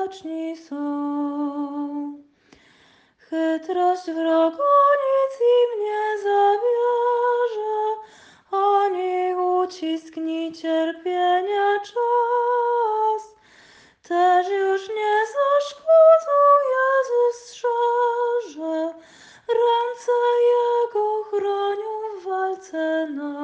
braczni są. Chytrość wrogonic im nie zabierze, ani ucisk, ni cierpienia czas. Też już nie zaszkodzą Jezus strzeże, ręce Jego chronią w walce nas.